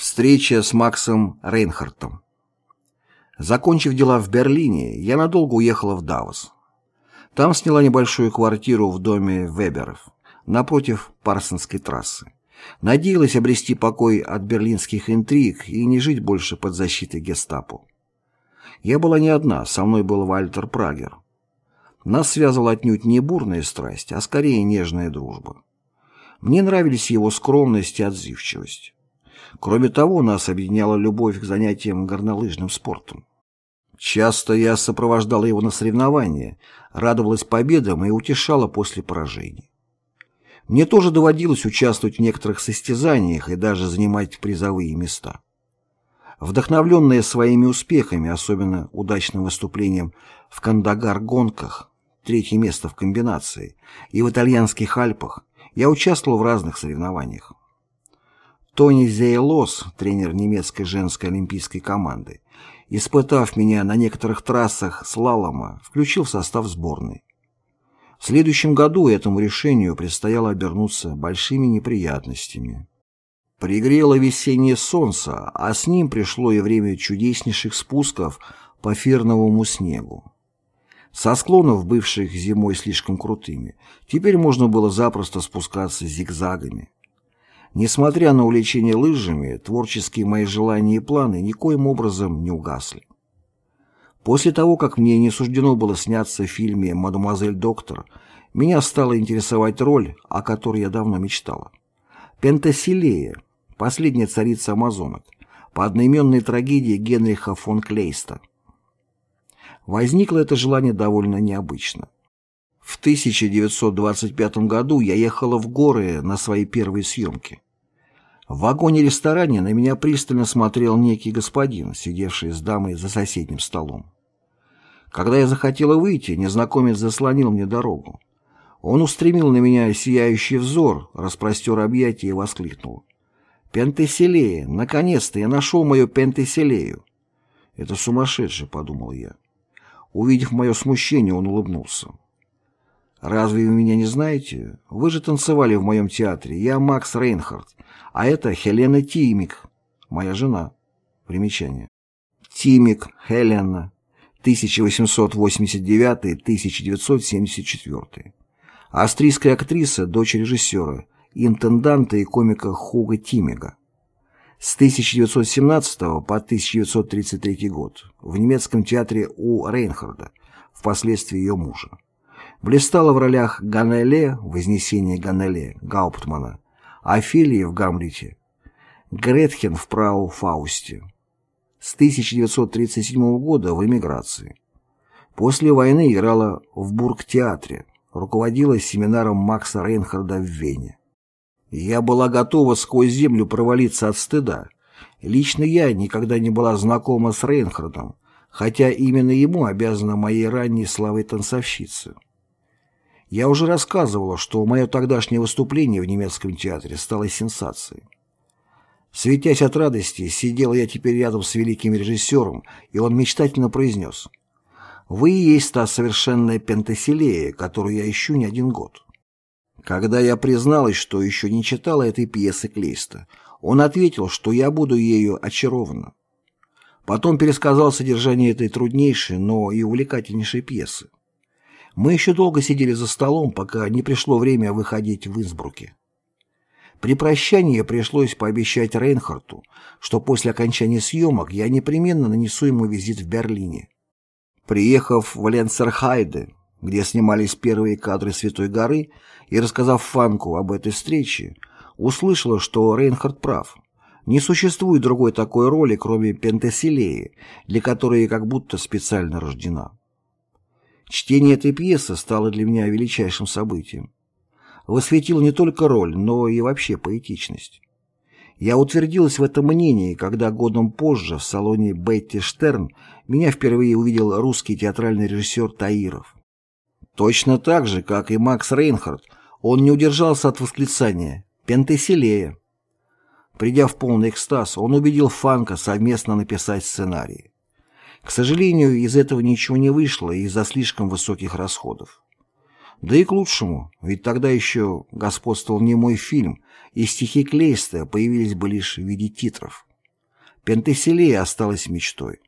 Встреча с Максом Рейнхартом. Закончив дела в Берлине, я надолго уехала в Давос. Там сняла небольшую квартиру в доме Веберов, напротив Парсонской трассы. Надеялась обрести покой от берлинских интриг и не жить больше под защитой гестапо. Я была не одна, со мной был Вальтер Прагер. Нас связывала отнюдь не бурная страсть, а скорее нежная дружба. Мне нравились его скромность и отзывчивость. Кроме того, нас объединяла любовь к занятиям горнолыжным спортом. Часто я сопровождала его на соревнования, радовалась победам и утешала после поражений. Мне тоже доводилось участвовать в некоторых состязаниях и даже занимать призовые места. Вдохновленная своими успехами, особенно удачным выступлением в Кандагар-гонках, третье место в комбинации, и в итальянских Альпах, я участвовал в разных соревнованиях. Тони Зейлос, тренер немецкой женской олимпийской команды, испытав меня на некоторых трассах слалома, включил в состав сборной. В следующем году этому решению предстояло обернуться большими неприятностями. Пригрело весеннее солнце, а с ним пришло и время чудеснейших спусков по ферновому снегу. Со склонов, бывших зимой слишком крутыми, теперь можно было запросто спускаться зигзагами. Несмотря на увлечение лыжами, творческие мои желания и планы никоим образом не угасли. После того, как мне не суждено было сняться в фильме «Мадемуазель Доктор», меня стала интересовать роль, о которой я давно мечтала. Пентасилея, последняя царица амазонок, по одноименной трагедии Генриха фон Клейста. Возникло это желание довольно необычно. В 1925 году я ехала в горы на свои первые съемки. В вагоне-ресторане на меня пристально смотрел некий господин, сидевший с дамой за соседним столом. Когда я захотела выйти, незнакомец заслонил мне дорогу. Он устремил на меня сияющий взор, распростер объятия и воскликнул. «Пентеселея! Наконец-то я нашел мою пентеселею!» «Это сумасшедший», — подумал я. Увидев мое смущение, он улыбнулся. «Разве вы меня не знаете? Вы же танцевали в моем театре. Я Макс Рейнхард, а это Хелена Тимик, моя жена». Примечание. Тимик, Хелена, 1889-1974. Австрийская актриса, дочь режиссера, интенданта и комика Хуга Тимига. С 1917 по 1933 год в немецком театре У. Рейнхарда, впоследствии ее мужа. Блистала в ролях Ганеле, Вознесение Ганеле, Гауптмана, Офелии в Гамлете, Гретхен в Прау Фаусте. С 1937 года в эмиграции. После войны играла в Бургтеатре, руководила семинаром Макса Рейнхарда в Вене. Я была готова сквозь землю провалиться от стыда. Лично я никогда не была знакома с Рейнхардом, хотя именно ему обязана моей ранней славой танцовщицы. Я уже рассказывала, что мое тогдашнее выступление в немецком театре стало сенсацией. Светясь от радости, сидел я теперь рядом с великим режиссером, и он мечтательно произнес «Вы и есть та совершенная пентаселея, которую я ищу не один год». Когда я призналась, что еще не читала этой пьесы Клейста, он ответил, что я буду ею очарована. Потом пересказал содержание этой труднейшей, но и увлекательнейшей пьесы. Мы еще долго сидели за столом, пока не пришло время выходить в Инсбруке. При прощании пришлось пообещать Рейнхарту, что после окончания съемок я непременно нанесу ему визит в Берлине. Приехав в Ленцерхайде, где снимались первые кадры Святой горы, и рассказав Фанку об этой встрече, услышала, что Рейнхард прав. Не существует другой такой роли, кроме Пентеселеи, для которой как будто специально рождена. Чтение этой пьесы стало для меня величайшим событием. Высветил не только роль, но и вообще поэтичность. Я утвердилась в этом мнении, когда годом позже в салоне Бетти Штерн меня впервые увидел русский театральный режиссер Таиров. Точно так же, как и Макс Рейнхард, он не удержался от восклицания «Пентеселея». Придя в полный экстаз, он убедил Фанка совместно написать сценарий. К сожалению, из этого ничего не вышло из-за слишком высоких расходов. Да и к лучшему, ведь тогда еще господствовал не мой фильм, и стихи Клейста появились бы лишь в виде титров. Пентеселея осталась мечтой.